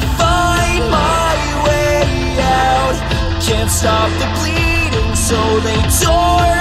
I find my way out. Can't stop the bleeding, so they tore.